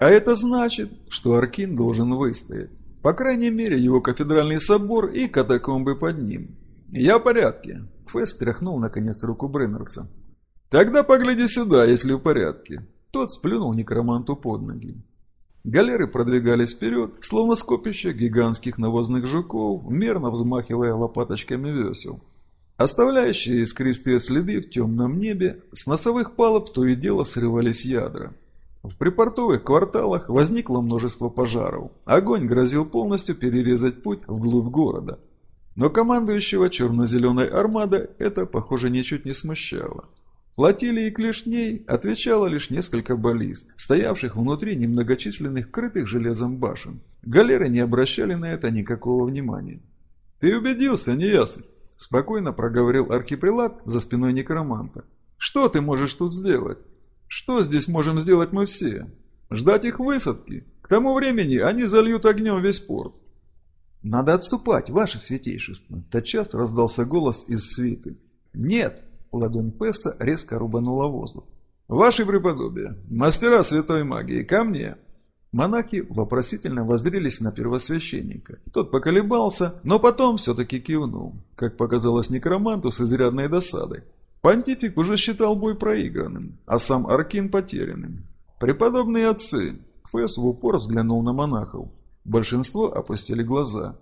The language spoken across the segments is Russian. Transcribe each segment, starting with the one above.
А это значит, что Аркин должен выстоять. По крайней мере, его кафедральный собор и катакомбы под ним. «Я в порядке», — Фэс тряхнул наконец руку Бреннерса. «Тогда погляди сюда, если в порядке». Тот сплюнул некроманту под ноги. Галеры продвигались вперед, словно скопище гигантских навозных жуков, мерно взмахивая лопаточками весел. Оставляющие искристые следы в темном небе, с носовых палуб то и дело срывались ядра. В припортовых кварталах возникло множество пожаров. Огонь грозил полностью перерезать путь вглубь города. Но командующего черно-зеленой армадой это, похоже, ничуть не смущало. Флотилии клешней отвечало лишь несколько баллист, стоявших внутри немногочисленных крытых железом башен. Галеры не обращали на это никакого внимания. «Ты убедился, неясыть?» – спокойно проговорил архипрелат за спиной некроманта. «Что ты можешь тут сделать? Что здесь можем сделать мы все? Ждать их высадки? К тому времени они зальют огнем весь порт». «Надо отступать, ваше святейшество!» Тотчас раздался голос из свиты. «Нет!» Ладонь Песса резко рубанула воздух. «Ваше преподобие, мастера святой магии, ко мне!» Монахи вопросительно воззрелись на первосвященника. Тот поколебался, но потом все-таки кивнул, как показалось некроманту с изрядной досадой. Понтифик уже считал бой проигранным, а сам Аркин потерянным. «Преподобные отцы!» Фесс в упор взглянул на монахов. Большинство опустили глаза.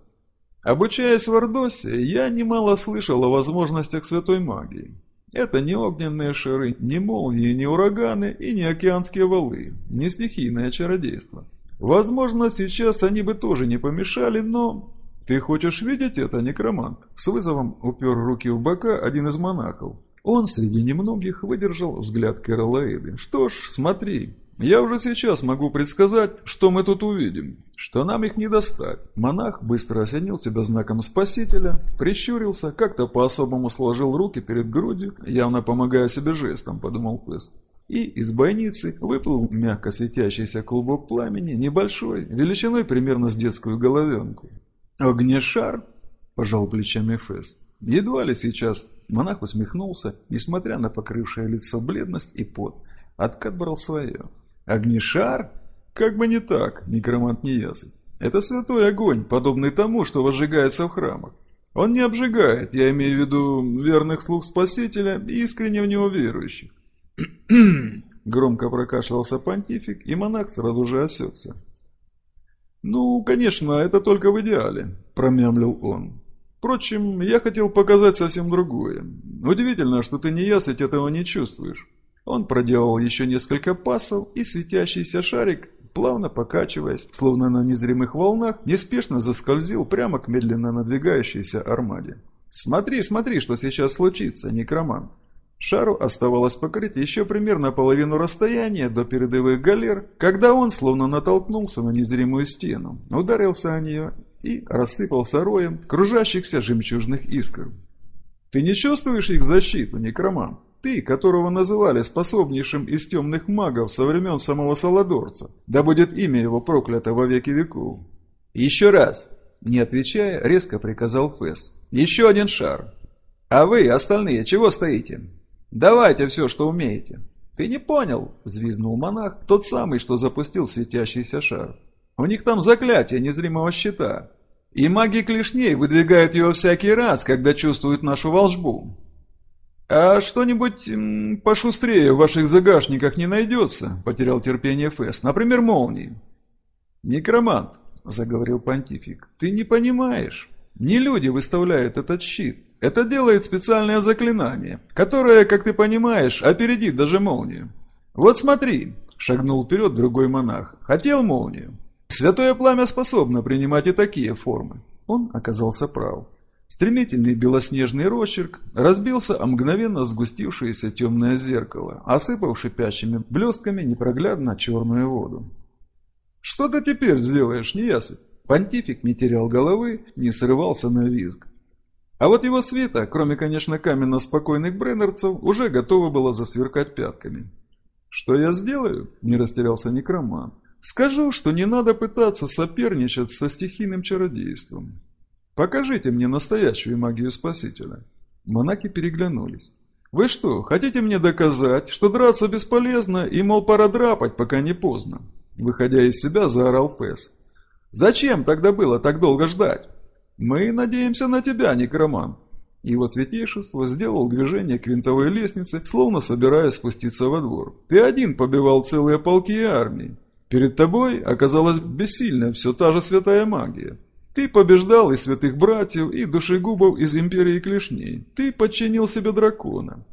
«Обучаясь в Ордосе, я немало слышал о возможностях святой магии. Это не огненные шары, не молнии, не ураганы и не океанские валы, не стихийное чародейство. Возможно, сейчас они бы тоже не помешали, но... Ты хочешь видеть это, некромант? С вызовом упер руки в бока один из монахов. Он среди немногих выдержал взгляд Кэролаиды. Что ж, смотри, я уже сейчас могу предсказать, что мы тут увидим, что нам их не достать. Монах быстро осенил себя знаком спасителя, прищурился, как-то по-особому сложил руки перед грудью, явно помогая себе жестом, подумал Фэс. И из бойницы выплыл мягко светящийся клубок пламени, небольшой, величиной примерно с детскую головенку. «Огнешар?» – пожал плечами Фэс. Едва ли сейчас монах усмехнулся, несмотря на покрывшее лицо бледность и пот. Откат брал свое. Огнешар? Как бы не так, некромант не ясен. Это святой огонь, подобный тому, что возжигается в храмах. Он не обжигает, я имею в виду верных слуг Спасителя и искренне в него верующих. Громко прокашлялся понтифик, и монах сразу же осекся. «Ну, конечно, это только в идеале», – промямлил он. «Впрочем, я хотел показать совсем другое. Удивительно, что ты не ясыть этого не чувствуешь. Он проделал еще несколько пасов, и светящийся шарик, плавно покачиваясь, словно на незримых волнах, неспешно заскользил прямо к медленно надвигающейся армаде. «Смотри, смотри, что сейчас случится, некроман!» Шару оставалось покрыть еще примерно половину расстояния до передовых галер, когда он словно натолкнулся на незримую стену, ударился о нее и рассыпался роем кружащихся жемчужных искр. «Ты не чувствуешь их защиту, некроман?» Ты, которого называли способнейшим из темных магов со времен самого Саладорца, да будет имя его проклято во веки веков. Еще раз, не отвечая, резко приказал Фэс. Еще один шар. А вы, остальные, чего стоите? Давайте все, что умеете. Ты не понял, взвизнул монах, тот самый, что запустил светящийся шар. У них там заклятие незримого щита. И маги клешней выдвигают его всякий раз, когда чувствуют нашу волжбу. «А что-нибудь пошустрее в ваших загашниках не найдется?» – потерял терпение Фэс. «Например, молнии». «Некромант», – заговорил понтифик, – «ты не понимаешь. Не люди выставляют этот щит. Это делает специальное заклинание, которое, как ты понимаешь, опередит даже молнию. Вот смотри», – шагнул вперед другой монах, – «хотел молнию. Святое пламя способно принимать и такие формы». Он оказался прав. Стремительный белоснежный росчерк разбился о мгновенно сгустившееся темное зеркало, осыпав шипящими блестками непроглядно черную воду. «Что ты теперь сделаешь, неясыть?» Понтифик не терял головы, не срывался на визг. А вот его свита, кроме, конечно, каменно спокойных бреннерцев, уже готова была засверкать пятками. «Что я сделаю?» – не растерялся некроман. «Скажу, что не надо пытаться соперничать со стихийным чародейством. Покажите мне настоящую магию Спасителя». Монахи переглянулись. «Вы что, хотите мне доказать, что драться бесполезно и, мол, пора драпать, пока не поздно?» Выходя из себя, заорал Фэс. «Зачем тогда было так долго ждать? Мы надеемся на тебя, некроман!» Его святейшество сделал движение к винтовой лестнице, словно собираясь спуститься во двор. «Ты один побивал целые полки и армии. Перед тобой оказалась бессильная все та же святая магия. Ты побеждал и святых братьев, и душегубов из Империи Клешней. Ты подчинил себе дракона.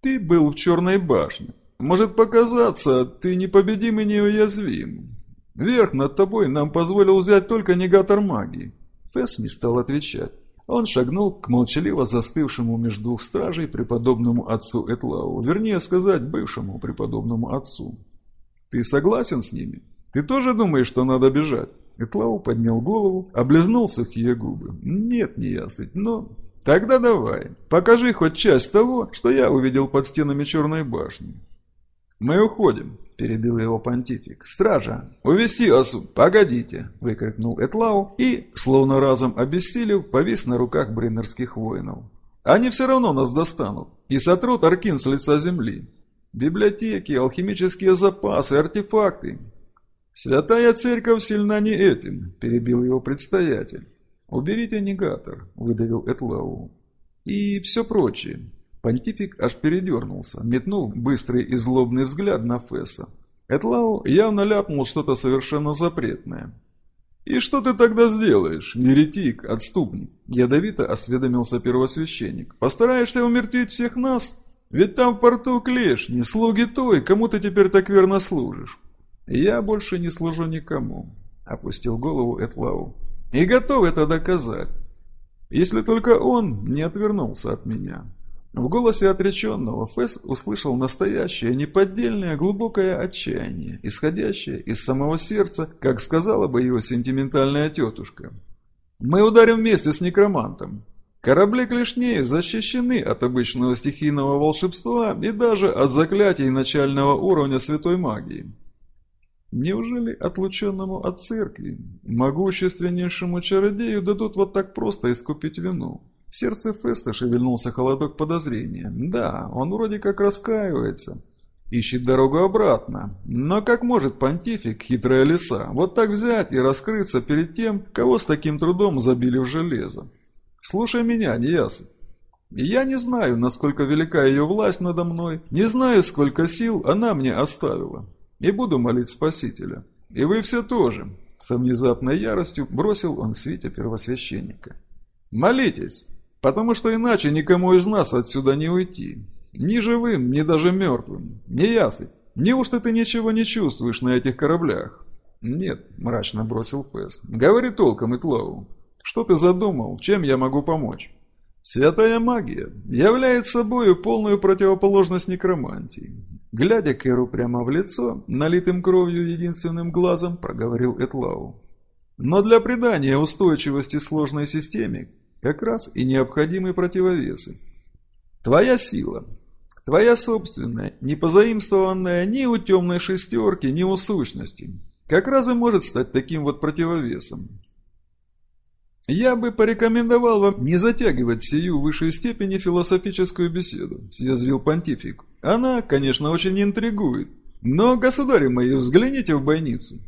Ты был в Черной башне. Может показаться, ты непобедим и неуязвим. Верх над тобой нам позволил взять только негатор магии. Фесс не стал отвечать. Он шагнул к молчаливо застывшему между двух стражей преподобному отцу Этлау, вернее сказать, бывшему преподобному отцу. «Ты согласен с ними? Ты тоже думаешь, что надо бежать?» Этлау поднял голову, облизнул сухие губы. «Нет, не ясыть, но...» «Тогда давай, покажи хоть часть того, что я увидел под стенами Черной башни». «Мы уходим», – перебил его понтифик. «Стража! Увести осу! Погодите!» – выкрикнул Этлау и, словно разом обессилев, повис на руках бриннерских воинов. «Они все равно нас достанут и сотрут Аркин с лица земли. Библиотеки, алхимические запасы, артефакты. Святая церковь сильна не этим», – перебил его предстоятель. «Уберите негатор», – выдавил Этлау. «И все прочее. Понтифик аж передернулся, метнул быстрый и злобный взгляд на Фесса. Этлау явно ляпнул что-то совершенно запретное. «И что ты тогда сделаешь, неретик, отступник?» Ядовито осведомился первосвященник. «Постараешься умертвить всех нас? Ведь там в порту клешни, слуги той, кому ты теперь так верно служишь». «Я больше не служу никому», — опустил голову Этлау. «И готов это доказать, если только он не отвернулся от меня». В голосе отреченного Фэс услышал настоящее, неподдельное, глубокое отчаяние, исходящее из самого сердца, как сказала бы его сентиментальная тетушка. «Мы ударим вместе с некромантом. Корабли клешней защищены от обычного стихийного волшебства и даже от заклятий начального уровня святой магии. Неужели отлученному от церкви, могущественнейшему чародею дадут вот так просто искупить вину?» В сердце Феста шевельнулся холодок подозрения. Да, он вроде как раскаивается. Ищет дорогу обратно. Но как может понтифик, хитрая лиса, вот так взять и раскрыться перед тем, кого с таким трудом забили в железо? Слушай меня, Ниясы. Я не знаю, насколько велика ее власть надо мной, не знаю, сколько сил она мне оставила. И буду молить Спасителя. И вы все тоже. Со внезапной яростью бросил он в свете первосвященника. Молитесь. Потому что иначе никому из нас отсюда не уйти. Ни живым, ни даже мертвым. Не. Неужто ты ничего не чувствуешь на этих кораблях? Нет, мрачно бросил Фэс. Говори толком, Итлоу. Что ты задумал? Чем я могу помочь? Святая магия является собой полную противоположность некромантии. Глядя Кэру прямо в лицо, налитым кровью единственным глазом, проговорил Этлау. Но для придания устойчивости сложной системе как раз и необходимые противовесы. Твоя сила, твоя собственная, не позаимствованная ни у темной шестерки, ни у сущности, как раз и может стать таким вот противовесом. Я бы порекомендовал вам не затягивать сию в высшей степени философическую беседу, съязвил понтифик. Она, конечно, очень интригует. Но, государи мои, взгляните в бойницу.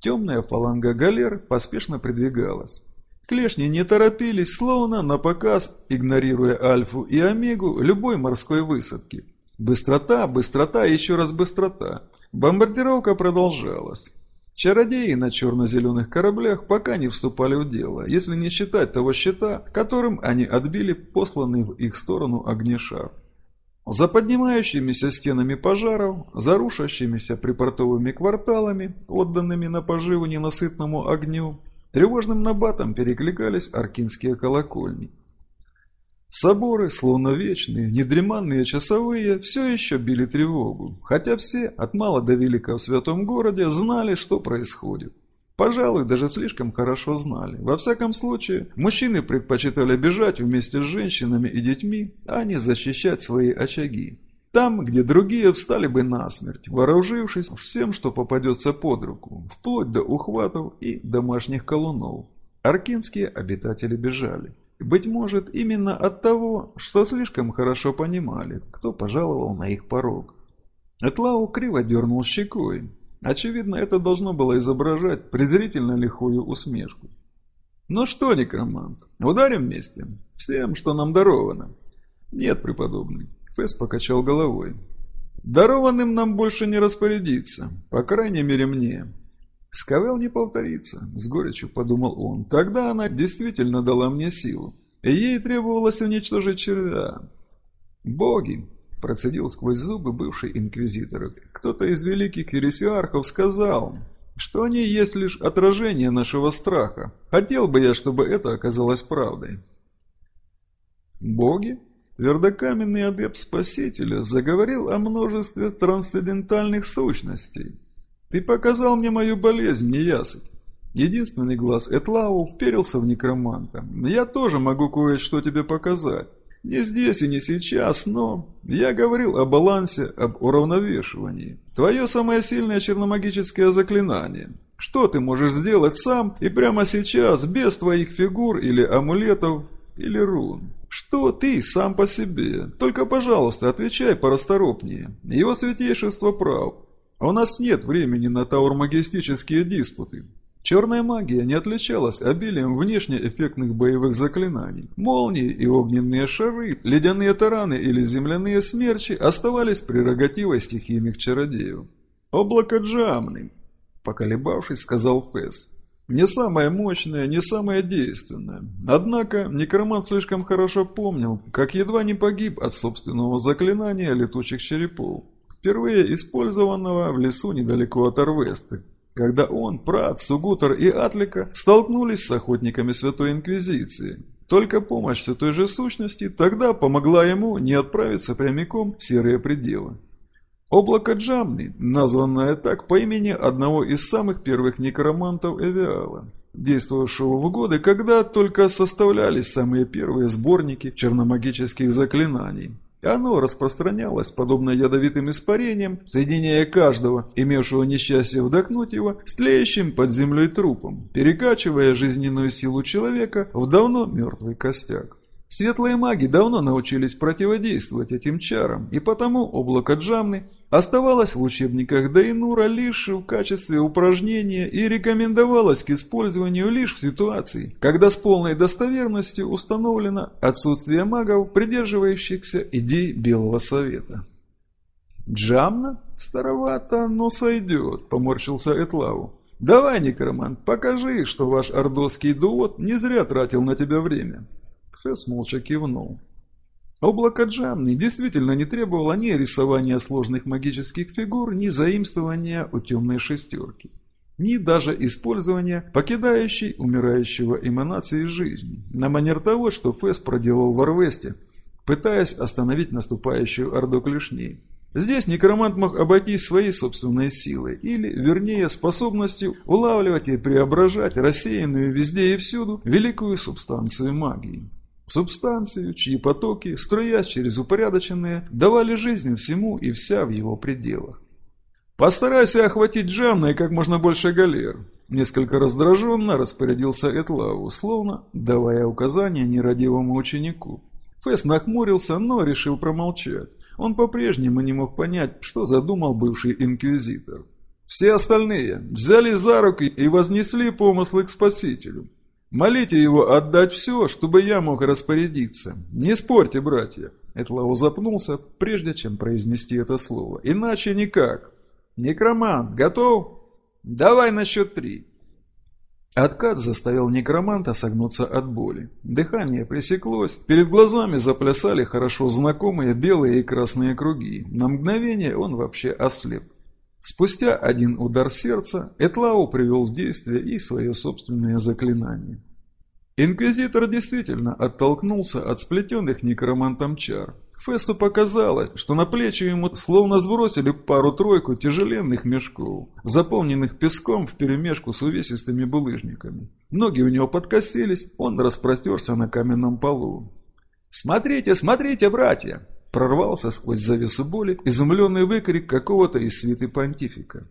Темная фаланга галер поспешно придвигалась. Клешни не торопились, словно на показ, игнорируя альфу и омегу любой морской высадки. Быстрота, быстрота еще раз быстрота. Бомбардировка продолжалась. Чародеи на черно-зеленых кораблях пока не вступали в дело, если не считать того щита, которым они отбили посланный в их сторону огнешар. За поднимающимися стенами пожаров, за рушащимися припортовыми кварталами, отданными на поживу ненасытному огню, Тревожным набатом перекликались аркинские колокольни. Соборы, словно вечные, недреманные часовые, все еще били тревогу, хотя все, от мала до велика в святом городе, знали, что происходит. Пожалуй, даже слишком хорошо знали. Во всяком случае, мужчины предпочитали бежать вместе с женщинами и детьми, а не защищать свои очаги. Там, где другие встали бы насмерть, вооружившись всем, что попадется под руку, вплоть до ухватов и домашних колунов. Аркинские обитатели бежали. Быть может, именно от того, что слишком хорошо понимали, кто пожаловал на их порог. Этлау криво дернул щекой. Очевидно, это должно было изображать презрительно лихую усмешку. «Ну что, некромант, ударим вместе? Всем, что нам даровано?» «Нет, преподобный», — Фесс покачал головой. «Дарованным нам больше не распорядиться, по крайней мере мне. Скавел не повторится, с горечью подумал он. Тогда она действительно дала мне силу. Ей требовалось уничтожить червя. Боги, процедил сквозь зубы бывший инквизитор. Кто-то из великих ересиархов сказал, что они есть лишь отражение нашего страха. Хотел бы я, чтобы это оказалось правдой. Боги? Твердокаменный адепт Спасителя заговорил о множестве трансцендентальных сущностей. «Ты показал мне мою болезнь, неясыть». Единственный глаз Этлау вперился в некроманта. «Я тоже могу кое-что тебе показать. Не здесь и не сейчас, но я говорил о балансе, об уравновешивании. Твое самое сильное черномагическое заклинание. Что ты можешь сделать сам и прямо сейчас, без твоих фигур или амулетов, или рун? Что ты сам по себе? Только, пожалуйста, отвечай порасторопнее. Его святейшество прав. У нас нет времени на таурмагистические диспуты. Черная магия не отличалась обилием внешне эффектных боевых заклинаний. Молнии и огненные шары, ледяные тараны или земляные смерчи оставались прерогативой стихийных чародеев. «Облако Джамны», – поколебавшись, сказал Фесс. «Не самое мощное, не самое действенное. Однако некромант слишком хорошо помнил, как едва не погиб от собственного заклинания летучих черепов впервые использованного в лесу недалеко от Арвесты, когда он, Прат, Сугутер и Атлика столкнулись с охотниками Святой Инквизиции. Только помощь все той же сущности тогда помогла ему не отправиться прямиком в серые пределы. Облако Джамны, названное так по имени одного из самых первых некромантов Эвиала, действовавшего в годы, когда только составлялись самые первые сборники черномагических заклинаний. Оно распространялось, подобно ядовитым испарениям, соединяя каждого, имевшего несчастье вдохнуть его, с тлеющим под землей трупом, перекачивая жизненную силу человека в давно мертвый костяк. Светлые маги давно научились противодействовать этим чарам, и потому облако Джамны оставалось в учебниках Дейнура лишь в качестве упражнения и рекомендовалось к использованию лишь в ситуации, когда с полной достоверностью установлено отсутствие магов, придерживающихся идей Белого Совета. «Джамна? Старовато, но сойдет», — поморщился Этлау. «Давай, некромант, покажи, что ваш ордосский дуот не зря тратил на тебя время». Фесс молча кивнул. Облако Джамны действительно не требовало ни рисования сложных магических фигур, ни заимствования у темной шестерки, ни даже использования покидающей умирающего эманации жизни, на манер того, что Фесс проделал в Арвесте, пытаясь остановить наступающую орду клешней. Здесь некромант мог обойтись своей собственной силой, или, вернее, способностью улавливать и преображать рассеянную везде и всюду великую субстанцию магии. Субстанцию, чьи потоки, струясь через упорядоченные, давали жизнь всему и вся в его пределах. «Постарайся охватить Джанна и как можно больше галер», Несколько раздраженно распорядился Этлау, словно давая указания нерадивому ученику. Фесс нахмурился, но решил промолчать. Он по-прежнему не мог понять, что задумал бывший инквизитор. Все остальные взяли за руки и вознесли помыслы к Спасителю. Молите его отдать все, чтобы я мог распорядиться. Не спорьте, братья. Этлау запнулся, прежде чем произнести это слово. Иначе никак. Некромант, готов? Давай на счет три. Откат заставил некроманта согнуться от боли. Дыхание пресеклось, перед глазами заплясали хорошо знакомые белые и красные круги. На мгновение он вообще ослеп. Спустя один удар сердца Этлау привел в действие и свое собственное заклинание. Инквизитор действительно оттолкнулся от сплетенных некромантом чар. Фессу показалось, что на плечи ему словно сбросили пару-тройку тяжеленных мешков, заполненных песком вперемешку с увесистыми булыжниками. Ноги у него подкосились, он распростерся на каменном полу. «Смотрите, смотрите, братья!» Прорвался сквозь завесу боли изумленный выкрик какого-то из свиты понтифика.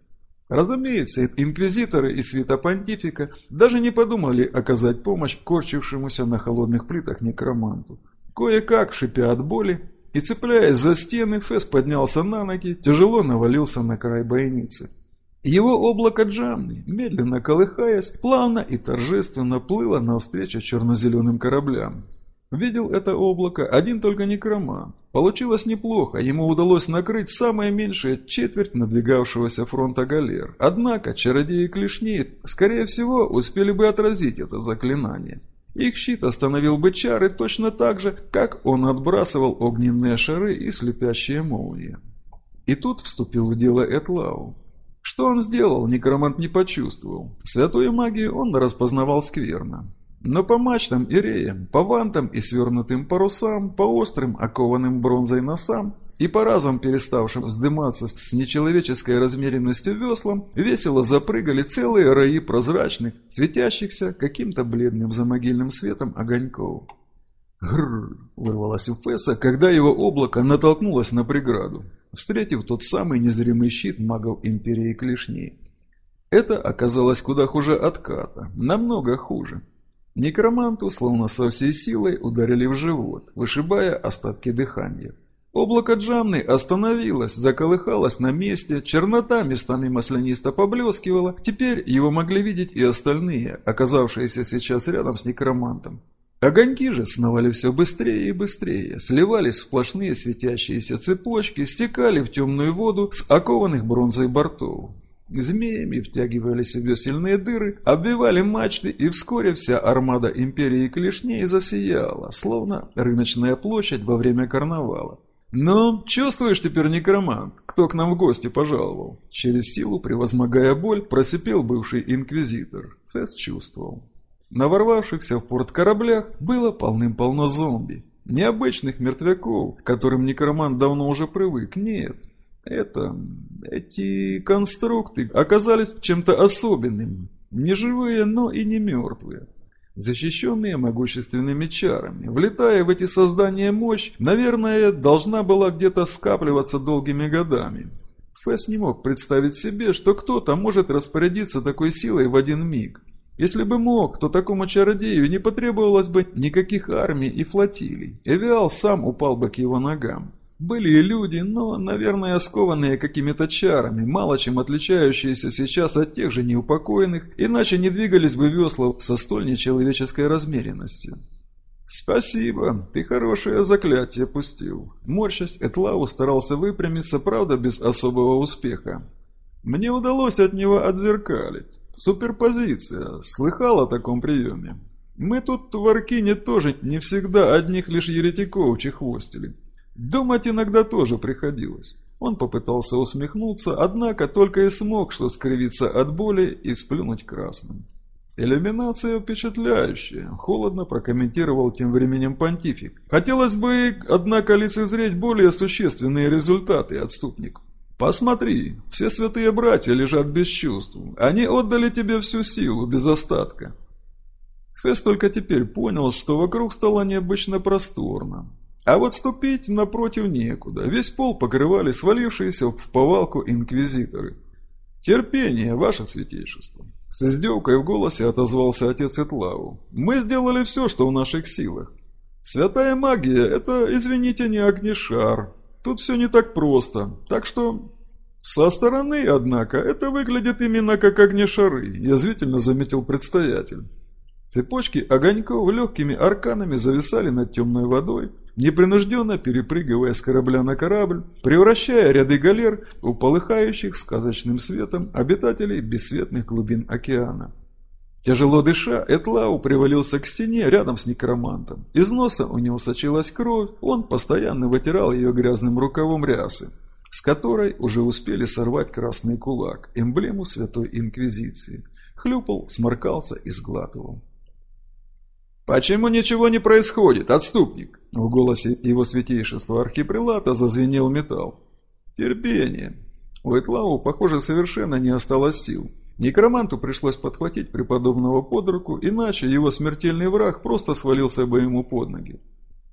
Разумеется, инквизиторы и святопонтифика даже не подумали оказать помощь корчившемуся на холодных плитах некроманту. Кое-как, шипя от боли и цепляясь за стены, Фэс поднялся на ноги, тяжело навалился на край бойницы. Его облако Джамни, медленно колыхаясь, плавно и торжественно плыло навстречу черно-зеленым кораблям. Видел это облако один только некромант. Получилось неплохо, ему удалось накрыть самое меньшее четверть надвигавшегося фронта галер. Однако чародеи клешни, скорее всего, успели бы отразить это заклинание. Их щит остановил бы чары точно так же, как он отбрасывал огненные шары и слепящие молнии. И тут вступил в дело Этлау. Что он сделал, некромант не почувствовал. Святую магию он распознавал скверно. Но по мачтам и реям, по вантам и свернутым парусам, по острым, окованным бронзой носам и по разом переставшим вздыматься с нечеловеческой размеренностью веслам, весело запрыгали целые раи прозрачных, светящихся каким-то бледным замогильным светом огоньков. Грррр, вырвалось у Фесса, когда его облако натолкнулось на преграду встретив тот самый незримый щит магов Империи Клешней. Это оказалось куда хуже отката, намного хуже. Некроманту словно со всей силой ударили в живот, вышибая остатки дыхания. Облако Джамны остановилось, заколыхалось на месте, чернота местами маслянисто поблескивала, теперь его могли видеть и остальные, оказавшиеся сейчас рядом с некромантом. Огоньки же сновали все быстрее и быстрее, сливались в сплошные светящиеся цепочки, стекали в темную воду с окованных бронзой бортов. Змеями втягивали себе сильные дыры, обвивали мачты, и вскоре вся армада империи клешней засияла, словно рыночная площадь во время карнавала. «Ну, чувствуешь теперь, некромант, кто к нам в гости пожаловал?» Через силу, превозмогая боль, просипел бывший инквизитор. Фест чувствовал. На ворвавшихся в порт кораблях было полным-полно зомби. Необычных мертвяков, к которым некромант давно уже привык, нет. Это... эти конструкты оказались чем-то особенным. Не живые, но и не мертвые. Защищенные могущественными чарами. Влетая в эти создания мощь, наверное, должна была где-то скапливаться долгими годами. Фэс не мог представить себе, что кто-то может распорядиться такой силой в один миг. Если бы мог, то такому чародею не потребовалось бы никаких армий и флотилий. Эвиал сам упал бы к его ногам. Были и люди, но, наверное, скованные какими-то чарами, мало чем отличающиеся сейчас от тех же неупокоенных, иначе не двигались бы весла со столь нечеловеческой размеренностью. «Спасибо, ты хорошее заклятие пустил». Морщась, Этлау старался выпрямиться, правда, без особого успеха. «Мне удалось от него отзеркалить. Суперпозиция. Слыхал о таком приеме? Мы тут в Аркине тоже не всегда одних лишь еретиков чехвостили. Думать иногда тоже приходилось. Он попытался усмехнуться, однако только и смог, что скривиться от боли и сплюнуть красным. «Иллюминация впечатляющая», — холодно прокомментировал тем временем понтифик. «Хотелось бы, однако, лицезреть более существенные результаты, отступник». «Посмотри, все святые братья лежат без чувств. Они отдали тебе всю силу, без остатка». Фесс только теперь понял, что вокруг стало необычно просторно. А вот ступить напротив некуда. Весь пол покрывали свалившиеся в повалку инквизиторы. «Терпение, ваше святейшество!» С издевкой в голосе отозвался отец Этлау. «Мы сделали все, что в наших силах. Святая магия – это, извините, не огнешар, Тут все не так просто, так что... Со стороны, однако, это выглядит именно как огнешары, язвительно заметил предстоятель. Цепочки огоньков легкими арканами зависали над темной водой, непринужденно перепрыгивая с корабля на корабль, превращая ряды галер в полыхающих сказочным светом обитателей бесцветных глубин океана. Тяжело дыша, Этлау привалился к стене рядом с некромантом. Из носа у него сочилась кровь, он постоянно вытирал ее грязным рукавом рясы, с которой уже успели сорвать красный кулак, эмблему Святой Инквизиции. Хлюпал, сморкался и сглатывал. «Почему ничего не происходит, отступник?» В голосе его святейшества архипрелата зазвенел металл. «Терпение». У Этлау, похоже, совершенно не осталось сил. Некроманту пришлось подхватить преподобного под руку, иначе его смертельный враг просто свалился бы ему под ноги.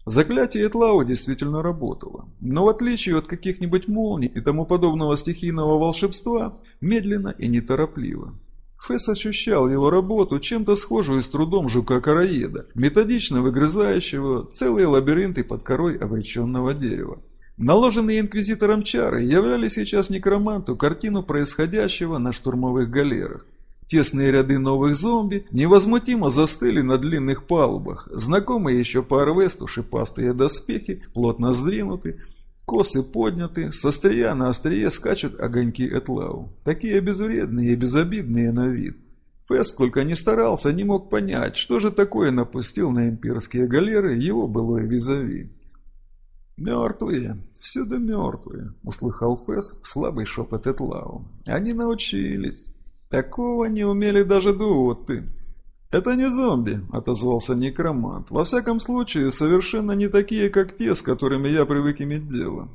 Заклятие Этлау действительно работало, но в отличие от каких-нибудь молний и тому подобного стихийного волшебства, медленно и неторопливо. Фесс ощущал его работу, чем-то схожую с трудом жука-караеда, методично выгрызающего целые лабиринты под корой обреченного дерева. Наложенные инквизитором чары являли сейчас некроманту картину происходящего на штурмовых галерах. Тесные ряды новых зомби невозмутимо застыли на длинных палубах. Знакомые еще по Арвесту шипастые доспехи плотно сдвинуты, косы подняты, со острия на острие скачут огоньки Этлау. Такие безвредные и безобидные на вид. Фест, сколько ни старался, не мог понять, что же такое напустил на имперские галеры его былой визави. «Мертвые, всюду мертвые», — услыхал Фэс слабый шепот Этлау. «Они научились». Такого не умели даже дуоты. «Это не зомби», — отозвался некромант. «Во всяком случае, совершенно не такие, как те, с которыми я привык иметь дело».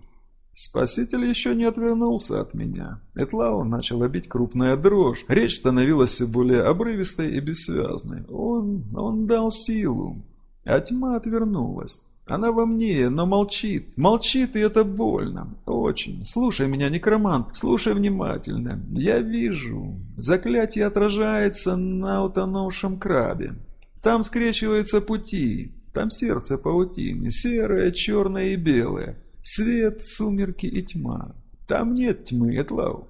Спаситель еще не отвернулся от меня. Этлау начал бить крупная дрожь. Речь становилась все более обрывистой и бессвязной. Он... он дал силу. А тьма отвернулась. Она во мне, но молчит. Молчит, и это больно. Очень. Слушай меня, некромант, слушай внимательно. Я вижу. Заклятие отражается на утонувшем крабе. Там скрещиваются пути. Там сердце паутины. Серое, черное и белое. Свет, сумерки и тьма. Там нет тьмы, Этлау.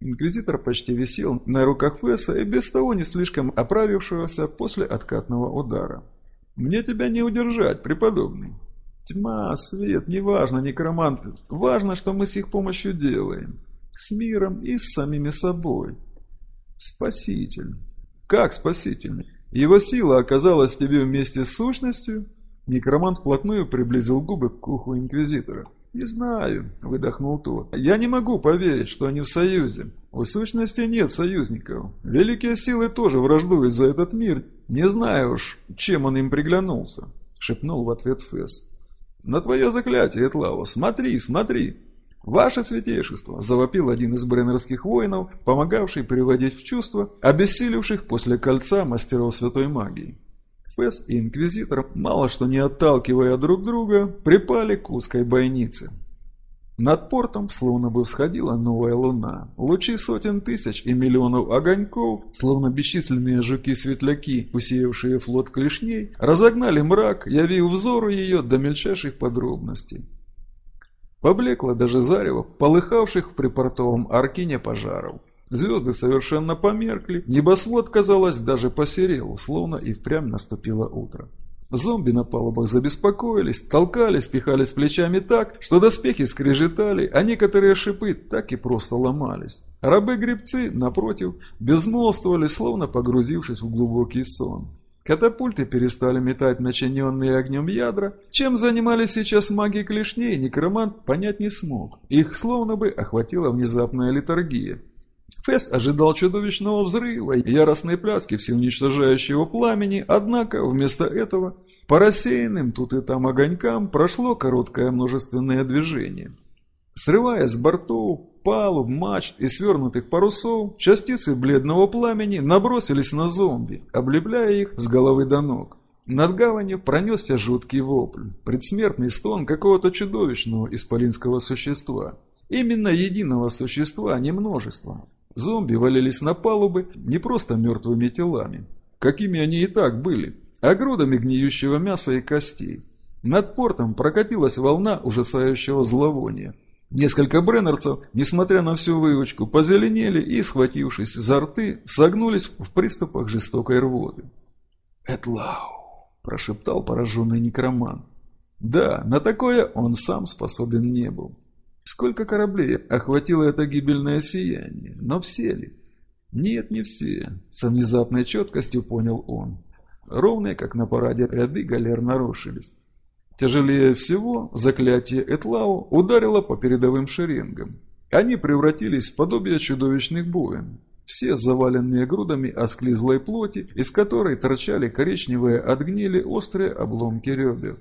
Инквизитор почти висел на руках Фесса и без того не слишком оправившегося после откатного удара. Мне тебя не удержать, преподобный. Тьма, свет, неважно, некромант. Важно, что мы с их помощью делаем. С миром и с самими собой. Спаситель. Как спасительный? Его сила оказалась тебе вместе с сущностью? Некромант вплотную приблизил губы к уху Инквизитора. «Не знаю», — выдохнул тот. «Я не могу поверить, что они в союзе. У сущности нет союзников. Великие силы тоже враждуют за этот мир. Не знаю уж, чем он им приглянулся», — шепнул в ответ Фесс. «На твое заклятие, Этлава, смотри, смотри!» «Ваше святейшество!» – завопил один из бреннерских воинов, помогавший переводить в чувство обессилевших после кольца мастеров святой магии. Фэс и Инквизитор, мало что не отталкивая друг друга, припали к узкой бойнице. Над портом словно бы всходила новая луна. Лучи сотен тысяч и миллионов огоньков, словно бесчисленные жуки-светляки, усеявшие флот клешней, разогнали мрак, явив взору ее до мельчайших подробностей. Поблекло даже зарево, полыхавших в припортовом аркине пожаров. Звезды совершенно померкли, небосвод, казалось, даже посерел, словно и впрямь наступило утро. Зомби на палубах забеспокоились, толкались, пихались плечами так, что доспехи скрежетали, а некоторые шипы так и просто ломались. Рабы-гребцы, напротив, безмолвствовали, словно погрузившись в глубокий сон. Катапульты перестали метать начиненные огнем ядра. Чем занимались сейчас маги клешней, некромант понять не смог. Их словно бы охватила внезапная литургия. Фесс ожидал чудовищного взрыва и яростной пляски всеуничтожающего пламени, однако вместо этого по рассеянным тут и там огонькам прошло короткое множественное движение. Срывая с бортов, палуб, мачт и свернутых парусов, частицы бледного пламени набросились на зомби, облепляя их с головы до ног. Над гаванью пронесся жуткий вопль, предсмертный стон какого-то чудовищного исполинского существа. Именно единого существа, а не множества. Зомби валялись на палубы не просто мертвыми телами, какими они и так были, а грудами гниющего мяса и костей. Над портом прокатилась волна ужасающего зловония. Несколько бреннерцев, несмотря на всю выучку, позеленели и, схватившись за рты, согнулись в приступах жестокой рвоты. «Этлау!» – прошептал пораженный некроман. Да, на такое он сам способен не был. Сколько кораблей охватило это гибельное сияние, но все ли? Нет, не все, со внезапной четкостью понял он. Ровные, как на параде, ряды галер нарушились. Тяжелее всего заклятие Этлау ударило по передовым шеренгам. Они превратились в подобие чудовищных буен. Все заваленные грудами осклизлой плоти, из которой торчали коричневые от гнили острые обломки ребер.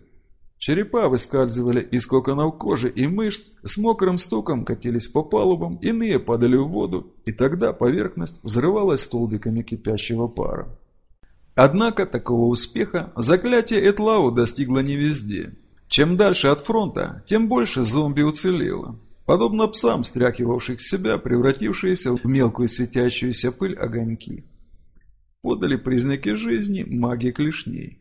Черепа выскальзывали из коконов кожи и мышц, с мокрым стуком катились по палубам, иные падали в воду, и тогда поверхность взрывалась столбиками кипящего пара. Однако такого успеха заклятие Этлау достигло не везде. Чем дальше от фронта, тем больше зомби уцелело. Подобно псам, стряхивавших себя превратившиеся в мелкую светящуюся пыль огоньки. Подали признаки жизни маги клешней.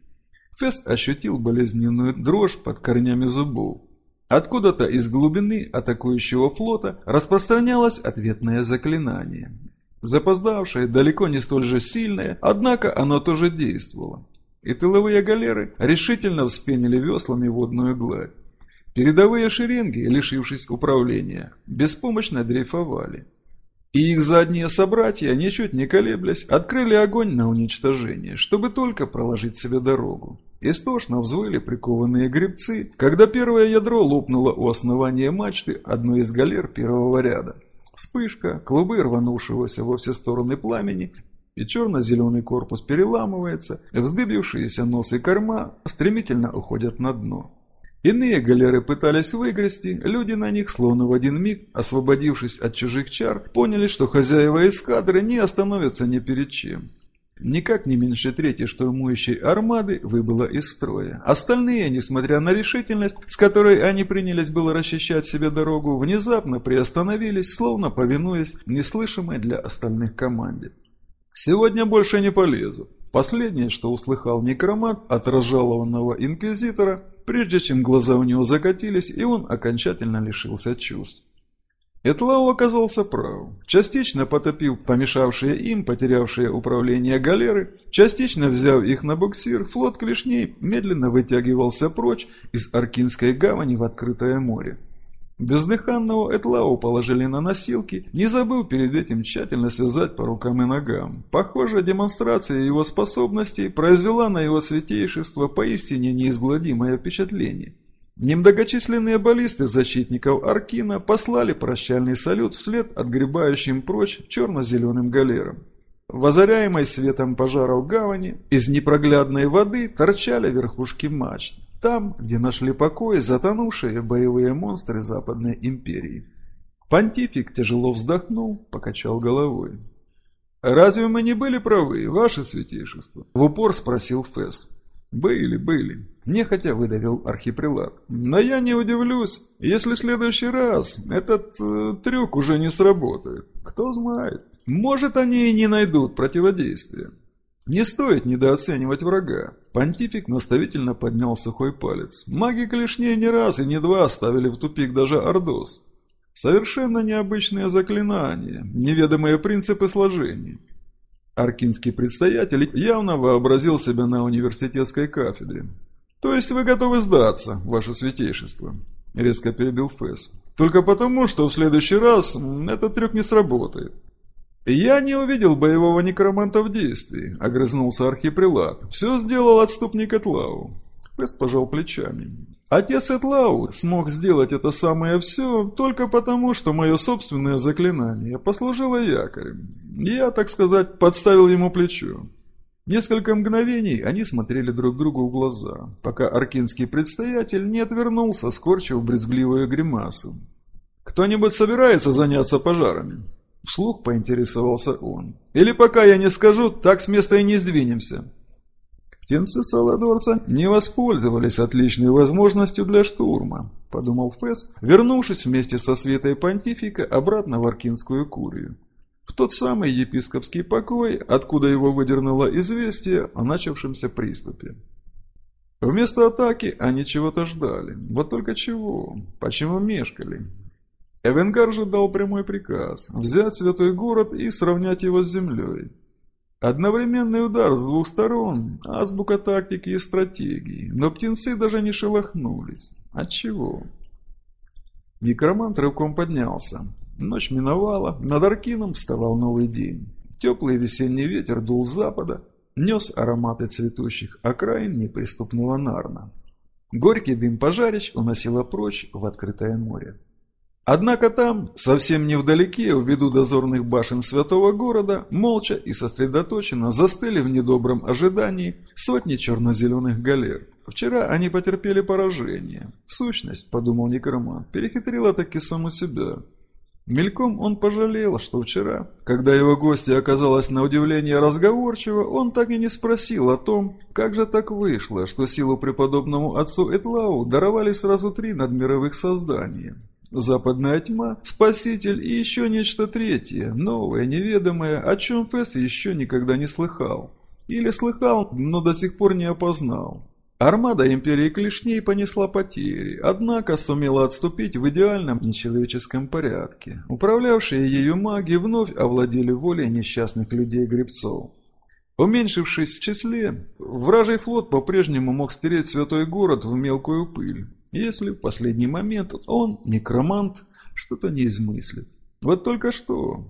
Фесс ощутил болезненную дрожь под корнями зубов. Откуда-то из глубины атакующего флота распространялось ответное заклинание. Запоздавшее, далеко не столь же сильное, однако оно тоже действовало. И тыловые галеры решительно вспенили веслами водную гладь. Передовые шеренги, лишившись управления, беспомощно дрейфовали. И их задние собратья, ничуть не колеблясь, открыли огонь на уничтожение, чтобы только проложить себе дорогу. Истошно взвыли прикованные гребцы, когда первое ядро лопнуло у основания мачты одной из галер первого ряда. Вспышка, клубы рванувшегося во все стороны пламени, и черно-зеленый корпус переламывается, вздыбившиеся нос и корма стремительно уходят на дно. Иные галеры пытались выгрести, люди на них, словно в один миг, освободившись от чужих чар, поняли, что хозяева эскадры не остановятся ни перед чем. Никак не меньше трети штурмующей армады выбыло из строя. Остальные, несмотря на решительность, с которой они принялись было расчищать себе дорогу, внезапно приостановились, словно повинуясь неслышимой для остальных команде. «Сегодня больше не полезу». Последнее, что услыхал некромат от разжалованного инквизитора, прежде чем глаза у него закатились, и он окончательно лишился чувств. Этлау оказался прав. Частично потопив помешавшие им, потерявшие управление галеры, частично взяв их на буксир, флот клешней медленно вытягивался прочь из Аркинской гавани в открытое море. Бездыханного Этлау положили на носилки, не забыв перед этим тщательно связать по рукам и ногам. Похоже, демонстрация его способностей произвела на его святейшество поистине неизгладимое впечатление. Немногочисленные баллисты защитников Аркина послали прощальный салют вслед отгребающим прочь черно-зеленым галерам. В озаряемой светом пожаров гавани из непроглядной воды торчали верхушки мачт. Там, где нашли покой затонувшие боевые монстры Западной Империи. Понтифик тяжело вздохнул, покачал головой. «Разве мы не были правы, ваше святейшество?» В упор спросил Фесс. «Были, были», – нехотя выдавил архипрелат. «Но я не удивлюсь, если в следующий раз этот э, трюк уже не сработает. Кто знает. Может, они и не найдут противодействия. Не стоит недооценивать врага. Понтифик наставительно поднял сухой палец. Маги клешней не раз и не два ставили в тупик даже Ордос. Совершенно необычные заклинания, неведомые принципы сложения. Аркинский предстоятель явно вообразил себя на университетской кафедре. «То есть вы готовы сдаться, ваше святейшество?» – резко перебил Фесс. «Только потому, что в следующий раз этот трюк не сработает». «Я не увидел боевого некроманта в действии», — огрызнулся архипрелат. «Все сделал отступник Этлау». Фесс пожал плечами. «Отец Этлау смог сделать это самое все только потому, что мое собственное заклинание послужило якорем. Я, так сказать, подставил ему плечо». Несколько мгновений они смотрели друг другу в глаза, пока аркинский предстоятель не отвернулся, скорчив брезгливую гримасу. «Кто-нибудь собирается заняться пожарами?» Вслух поинтересовался он. «Или пока я не скажу, так с места и не сдвинемся». «Птенцы Саладорца не воспользовались отличной возможностью для штурма», – подумал Фесс, вернувшись вместе со святой понтифика обратно в Аркинскую курию. В тот самый епископский покой, откуда его выдернуло известие о начавшемся приступе. Вместо атаки они чего-то ждали. Вот только чего? Почему мешкали? Эвенгар же дал прямой приказ – взять святой город и сравнять его с землей. Одновременный удар с двух сторон – азбука тактики и стратегии, но птенцы даже не шелохнулись. Отчего? Некромант рывком поднялся. Ночь миновала, над Аркином вставал новый день. Теплый весенний ветер дул с запада, нес ароматы цветущих окраин неприступного Нарна. Горький дым пожарищ уносило прочь в открытое море. Однако там, совсем невдалеке, в виду дозорных башен святого города, молча и сосредоточенно застыли в недобром ожидании сотни черно-зеленых галер. Вчера они потерпели поражение. Сущность, подумал некромант, перехитрила таки саму себя. Мельком он пожалел, что вчера, когда его гостья оказалась на удивление разговорчива, он так и не спросил о том, как же так вышло, что силу преподобному отцу Этлау даровали сразу три надмировых создания. Западная тьма, Спаситель и еще нечто третье, новое, неведомое, о чем Фесс еще никогда не слыхал. Или слыхал, но до сих пор не опознал. Армада Империи Клешней понесла потери, однако сумела отступить в идеальном нечеловеческом порядке. Управлявшие ее маги вновь овладели волей несчастных людей-гребцов. Уменьшившись в числе, вражий флот по-прежнему мог стереть святой город в мелкую пыль, если в последний момент он, некромант, что-то не измыслит. Вот только что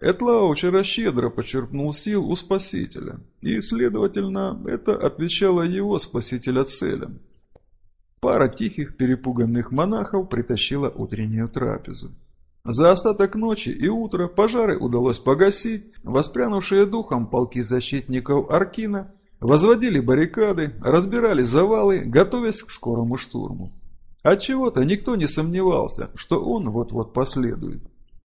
Этлау вчера щедро почерпнул сил у Спасителя, и, следовательно, это отвечало его Спасителя целям. Пара тихих перепуганных монахов притащила утреннюю трапезу. За остаток ночи и утра пожары удалось погасить, воспрянувшие духом полки защитников Аркина возводили баррикады, разбирали завалы, готовясь к скорому штурму. Отчего-то никто не сомневался, что он вот-вот последует.